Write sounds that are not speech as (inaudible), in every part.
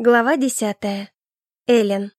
Глава десятая. Эллен.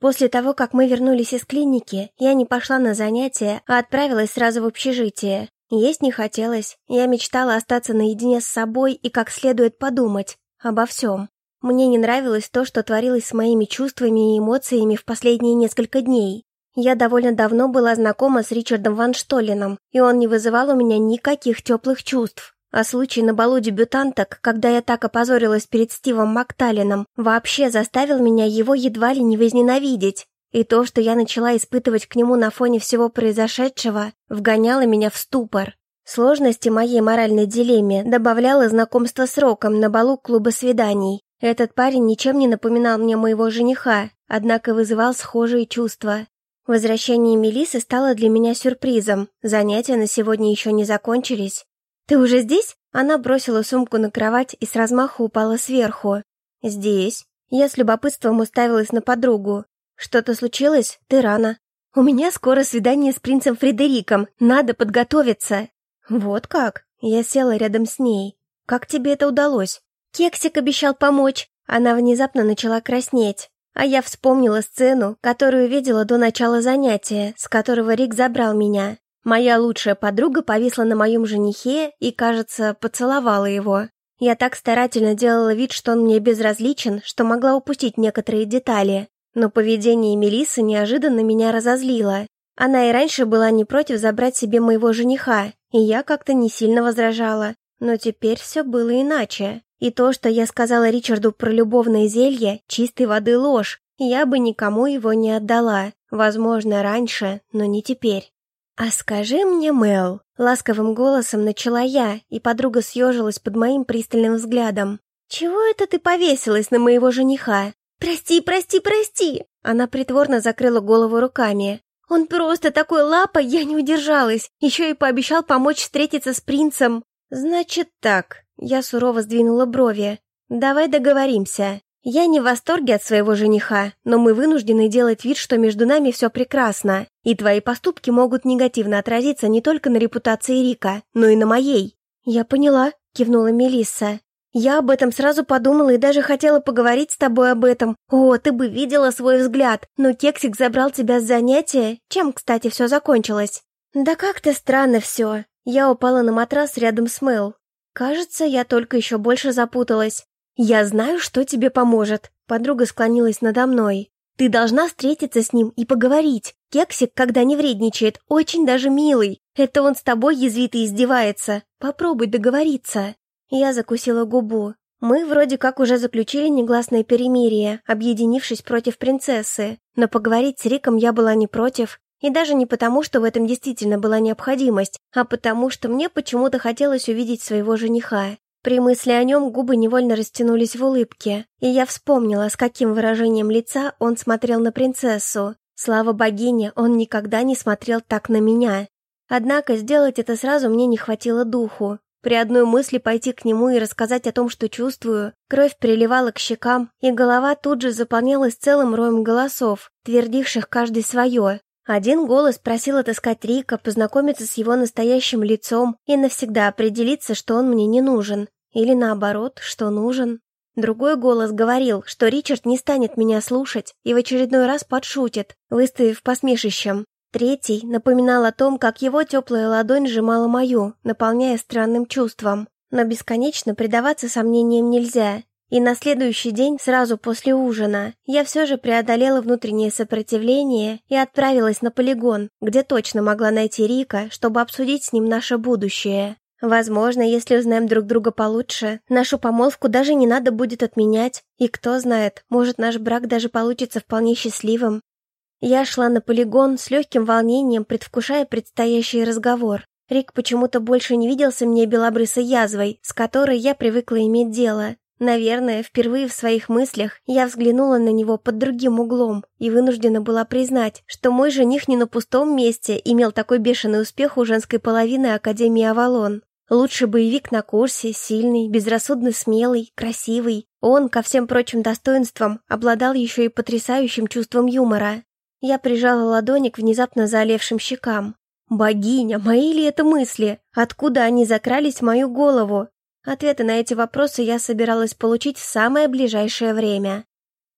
После того, как мы вернулись из клиники, я не пошла на занятия, а отправилась сразу в общежитие. Есть не хотелось, я мечтала остаться наедине с собой и как следует подумать обо всем. Мне не нравилось то, что творилось с моими чувствами и эмоциями в последние несколько дней. Я довольно давно была знакома с Ричардом Ван Штолленом, и он не вызывал у меня никаких теплых чувств. А случай на балу дебютанток, когда я так опозорилась перед Стивом Макталином, вообще заставил меня его едва ли не возненавидеть. И то, что я начала испытывать к нему на фоне всего произошедшего, вгоняло меня в ступор. Сложности моей моральной дилемме добавляло знакомство с Роком на балу клуба свиданий. Этот парень ничем не напоминал мне моего жениха, однако вызывал схожие чувства. Возвращение Мелисы стало для меня сюрпризом. Занятия на сегодня еще не закончились. «Ты уже здесь?» Она бросила сумку на кровать и с размаху упала сверху. «Здесь». Я с любопытством уставилась на подругу. «Что-то случилось? Ты рано». «У меня скоро свидание с принцем Фредериком. Надо подготовиться». «Вот как?» Я села рядом с ней. «Как тебе это удалось?» «Кексик обещал помочь». Она внезапно начала краснеть. А я вспомнила сцену, которую видела до начала занятия, с которого Рик забрал меня. Моя лучшая подруга повисла на моем женихе и, кажется, поцеловала его. Я так старательно делала вид, что он мне безразличен, что могла упустить некоторые детали. Но поведение Мелисы неожиданно меня разозлило. Она и раньше была не против забрать себе моего жениха, и я как-то не сильно возражала. Но теперь все было иначе. И то, что я сказала Ричарду про любовное зелье, чистой воды ложь, я бы никому его не отдала. Возможно, раньше, но не теперь. «А скажи мне, Мел», — ласковым голосом начала я, и подруга съежилась под моим пристальным взглядом. «Чего это ты повесилась на моего жениха?» «Прости, прости, прости!» Она притворно закрыла голову руками. «Он просто такой лапой, я не удержалась. Еще и пообещал помочь встретиться с принцем». «Значит так», — я сурово сдвинула брови. «Давай договоримся. Я не в восторге от своего жениха, но мы вынуждены делать вид, что между нами все прекрасно, и твои поступки могут негативно отразиться не только на репутации Рика, но и на моей. Я поняла, кивнула Мелисса. Я об этом сразу подумала и даже хотела поговорить с тобой об этом. О, ты бы видела свой взгляд, но Кексик забрал тебя с занятия. Чем, кстати, все закончилось? Да как-то странно все. Я упала на матрас рядом с Мэл. Кажется, я только еще больше запуталась. «Я знаю, что тебе поможет», — подруга склонилась надо мной. «Ты должна встретиться с ним и поговорить. Кексик, когда не вредничает, очень даже милый. Это он с тобой язвит и издевается. Попробуй договориться». Я закусила губу. Мы вроде как уже заключили негласное перемирие, объединившись против принцессы. Но поговорить с Риком я была не против. И даже не потому, что в этом действительно была необходимость, а потому, что мне почему-то хотелось увидеть своего жениха. При мысли о нем губы невольно растянулись в улыбке, и я вспомнила, с каким выражением лица он смотрел на принцессу. Слава богине, он никогда не смотрел так на меня. Однако сделать это сразу мне не хватило духу. При одной мысли пойти к нему и рассказать о том, что чувствую, кровь приливала к щекам, и голова тут же заполнялась целым роем голосов, твердивших каждый свое. Один голос просил отыскать Рика, познакомиться с его настоящим лицом и навсегда определиться, что он мне не нужен. Или наоборот, что нужен. Другой голос говорил, что Ричард не станет меня слушать и в очередной раз подшутит, выставив посмешищем. Третий напоминал о том, как его теплая ладонь сжимала мою, наполняя странным чувством. Но бесконечно предаваться сомнениям нельзя, и на следующий день, сразу после ужина, я все же преодолела внутреннее сопротивление и отправилась на полигон, где точно могла найти Рика, чтобы обсудить с ним наше будущее. Возможно, если узнаем друг друга получше, нашу помолвку даже не надо будет отменять, и кто знает, может наш брак даже получится вполне счастливым. Я шла на полигон с легким волнением, предвкушая предстоящий разговор. Рик почему-то больше не виделся мне белобрысой язвой, с которой я привыкла иметь дело. Наверное, впервые в своих мыслях я взглянула на него под другим углом и вынуждена была признать, что мой жених не на пустом месте имел такой бешеный успех у женской половины Академии Авалон. Лучший боевик на курсе, сильный, безрассудно смелый, красивый. Он, ко всем прочим достоинствам, обладал еще и потрясающим чувством юмора. Я прижала ладони к внезапно заолевшим щекам. «Богиня, мои ли это мысли? Откуда они закрались в мою голову? Ответы на эти вопросы я собиралась получить в самое ближайшее время.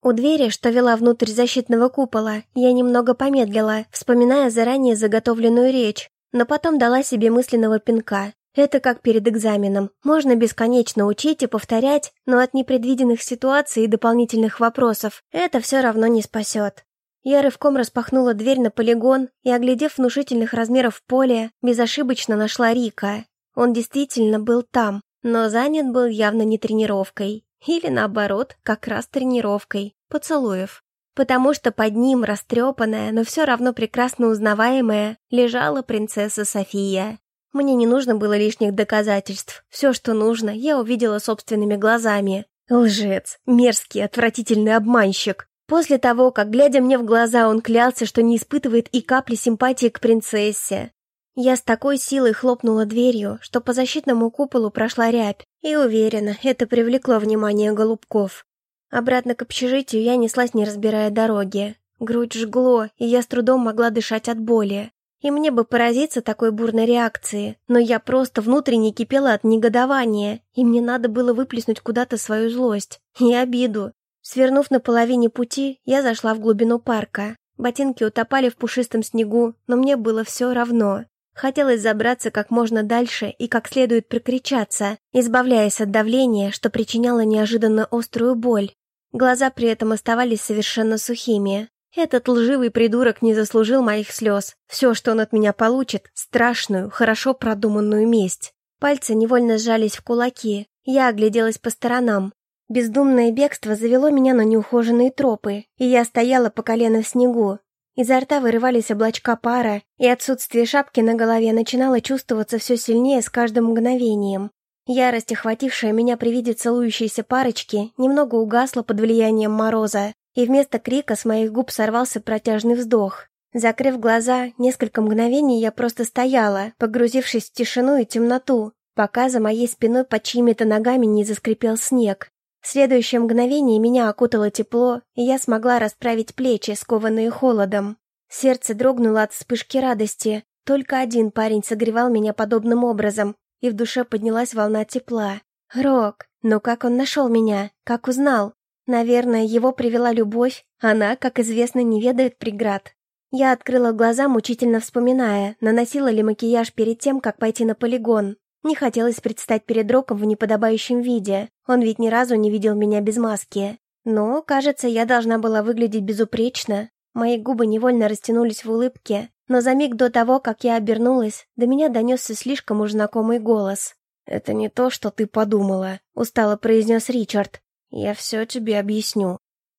У двери, что вела внутрь защитного купола, я немного помедлила, вспоминая заранее заготовленную речь, но потом дала себе мысленного пинка. Это как перед экзаменом. Можно бесконечно учить и повторять, но от непредвиденных ситуаций и дополнительных вопросов это все равно не спасет. Я рывком распахнула дверь на полигон и, оглядев внушительных размеров поле, безошибочно нашла Рика. Он действительно был там, но занят был явно не тренировкой. Или наоборот, как раз тренировкой, поцелуев. Потому что под ним, растрепанная, но все равно прекрасно узнаваемая, лежала принцесса София. Мне не нужно было лишних доказательств. Все, что нужно, я увидела собственными глазами. Лжец, мерзкий, отвратительный обманщик. После того, как, глядя мне в глаза, он клялся, что не испытывает и капли симпатии к принцессе. Я с такой силой хлопнула дверью, что по защитному куполу прошла рябь, и уверена, это привлекло внимание голубков. Обратно к общежитию я неслась, не разбирая дороги. Грудь жгло, и я с трудом могла дышать от боли. И мне бы поразиться такой бурной реакции, но я просто внутренне кипела от негодования, и мне надо было выплеснуть куда-то свою злость и обиду. Свернув на половине пути, я зашла в глубину парка. Ботинки утопали в пушистом снегу, но мне было все равно. Хотелось забраться как можно дальше и как следует прикричаться, избавляясь от давления, что причиняло неожиданно острую боль. Глаза при этом оставались совершенно сухими. Этот лживый придурок не заслужил моих слез. Все, что он от меня получит, страшную, хорошо продуманную месть. Пальцы невольно сжались в кулаки. Я огляделась по сторонам. Бездумное бегство завело меня на неухоженные тропы, и я стояла по колено в снегу, Изо рта вырывались облачка пара, и отсутствие шапки на голове начинало чувствоваться все сильнее с каждым мгновением. Ярость, охватившая меня при виде целующейся парочки, немного угасла под влиянием мороза, и вместо крика с моих губ сорвался протяжный вздох. Закрыв глаза, несколько мгновений я просто стояла, погрузившись в тишину и темноту, пока за моей спиной под чьими-то ногами не заскрипел снег. В следующее мгновение меня окутало тепло, и я смогла расправить плечи, скованные холодом. Сердце дрогнуло от вспышки радости. Только один парень согревал меня подобным образом, и в душе поднялась волна тепла. Рок. Но как он нашел меня? Как узнал? Наверное, его привела любовь. Она, как известно, не ведает преград. Я открыла глаза, мучительно вспоминая, наносила ли макияж перед тем, как пойти на полигон. Не хотелось предстать перед Роком в неподобающем виде. Он ведь ни разу не видел меня без маски. Но, кажется, я должна была выглядеть безупречно. Мои губы невольно растянулись в улыбке, но за миг до того, как я обернулась, до меня донесся слишком уж знакомый голос. «Это не то, что ты подумала», — устало произнес Ричард. «Я все тебе объясню».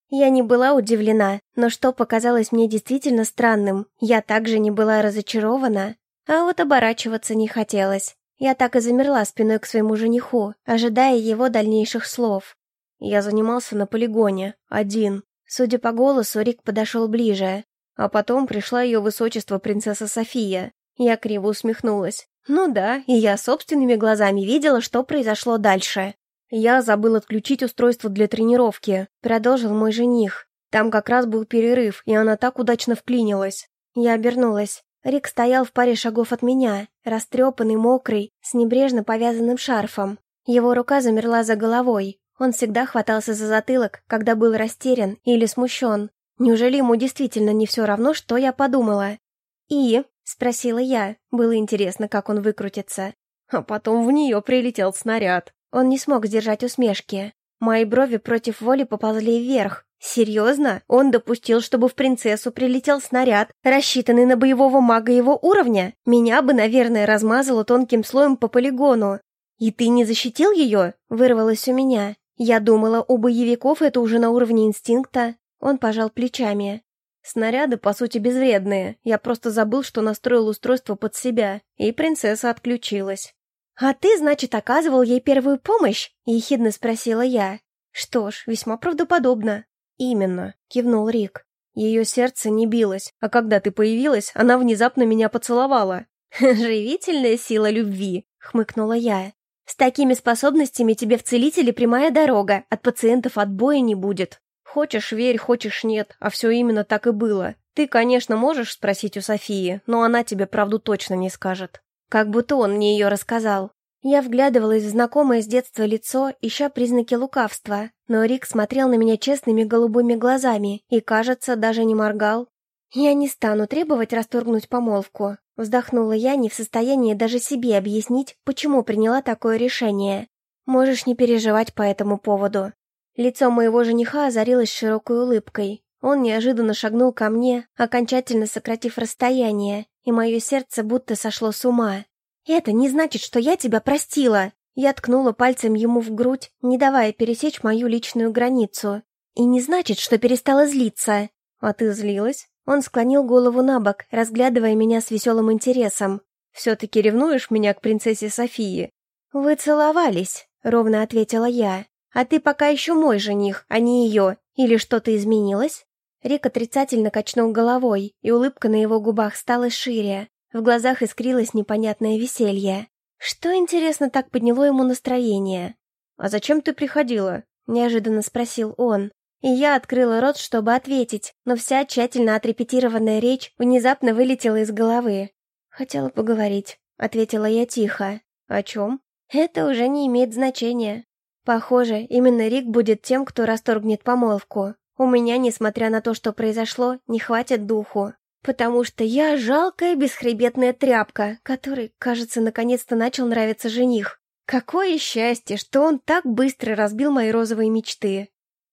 Я не была удивлена, но что показалось мне действительно странным, я также не была разочарована, а вот оборачиваться не хотелось. Я так и замерла спиной к своему жениху, ожидая его дальнейших слов. Я занимался на полигоне, один. Судя по голосу, Рик подошел ближе. А потом пришла ее высочество принцесса София. Я криво усмехнулась. Ну да, и я собственными глазами видела, что произошло дальше. Я забыл отключить устройство для тренировки, продолжил мой жених. Там как раз был перерыв, и она так удачно вклинилась. Я обернулась. Рик стоял в паре шагов от меня, растрепанный, мокрый, с небрежно повязанным шарфом. Его рука замерла за головой. Он всегда хватался за затылок, когда был растерян или смущен. Неужели ему действительно не все равно, что я подумала? «И?» — спросила я. Было интересно, как он выкрутится. А потом в нее прилетел снаряд. Он не смог сдержать усмешки. Мои брови против воли поползли вверх. Серьезно? Он допустил, чтобы в принцессу прилетел снаряд, рассчитанный на боевого мага его уровня? Меня бы, наверное, размазало тонким слоем по полигону. «И ты не защитил ее?» — вырвалось у меня. Я думала, у боевиков это уже на уровне инстинкта. Он пожал плечами. Снаряды, по сути, безвредные. Я просто забыл, что настроил устройство под себя, и принцесса отключилась. «А ты, значит, оказывал ей первую помощь?» — ехидно спросила я. «Что ж, весьма правдоподобно. «Именно», — кивнул Рик. «Ее сердце не билось, а когда ты появилась, она внезапно меня поцеловала». (laughs) «Живительная сила любви», — хмыкнула я. «С такими способностями тебе в целители прямая дорога, от пациентов отбоя не будет. Хочешь верь, хочешь нет, а все именно так и было. Ты, конечно, можешь спросить у Софии, но она тебе правду точно не скажет. Как будто он мне ее рассказал. Я вглядывалась в знакомое с детства лицо, ища признаки лукавства, но Рик смотрел на меня честными голубыми глазами и, кажется, даже не моргал. «Я не стану требовать расторгнуть помолвку», — вздохнула я, не в состоянии даже себе объяснить, почему приняла такое решение. «Можешь не переживать по этому поводу». Лицо моего жениха озарилось широкой улыбкой. Он неожиданно шагнул ко мне, окончательно сократив расстояние, и мое сердце будто сошло с ума. «Это не значит, что я тебя простила!» Я ткнула пальцем ему в грудь, не давая пересечь мою личную границу. «И не значит, что перестала злиться!» «А ты злилась?» Он склонил голову на бок, разглядывая меня с веселым интересом. «Все-таки ревнуешь меня к принцессе Софии?» «Вы целовались», — ровно ответила я. «А ты пока еще мой жених, а не ее. Или что-то изменилось?» Рик отрицательно качнул головой, и улыбка на его губах стала шире. В глазах искрилось непонятное веселье. Что, интересно, так подняло ему настроение? «А зачем ты приходила?» — неожиданно спросил он. И я открыла рот, чтобы ответить, но вся тщательно отрепетированная речь внезапно вылетела из головы. «Хотела поговорить», — ответила я тихо. «О чем?» «Это уже не имеет значения. Похоже, именно Рик будет тем, кто расторгнет помолвку. У меня, несмотря на то, что произошло, не хватит духу потому что я жалкая бесхребетная тряпка, которой, кажется, наконец-то начал нравиться жених. Какое счастье, что он так быстро разбил мои розовые мечты.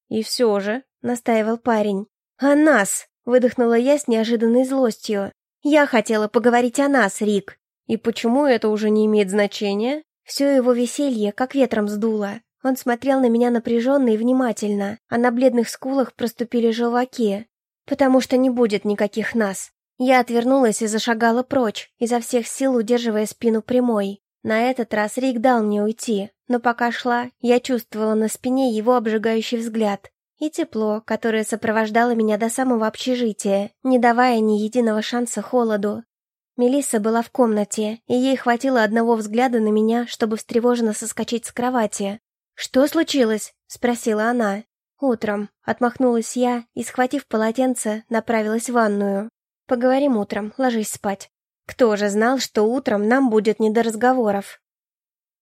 И все же, настаивал парень. О нас, выдохнула я с неожиданной злостью. Я хотела поговорить о нас, Рик. И почему это уже не имеет значения? Все его веселье как ветром сдуло. Он смотрел на меня напряженно и внимательно, а на бледных скулах проступили желваки потому что не будет никаких нас. Я отвернулась и зашагала прочь, изо всех сил удерживая спину прямой. На этот раз Рик дал мне уйти, но пока шла, я чувствовала на спине его обжигающий взгляд и тепло, которое сопровождало меня до самого общежития, не давая ни единого шанса холоду. Мелисса была в комнате, и ей хватило одного взгляда на меня, чтобы встревоженно соскочить с кровати. «Что случилось?» — спросила она. «Утром», — отмахнулась я и, схватив полотенце, направилась в ванную. «Поговорим утром, ложись спать». Кто же знал, что утром нам будет не до разговоров?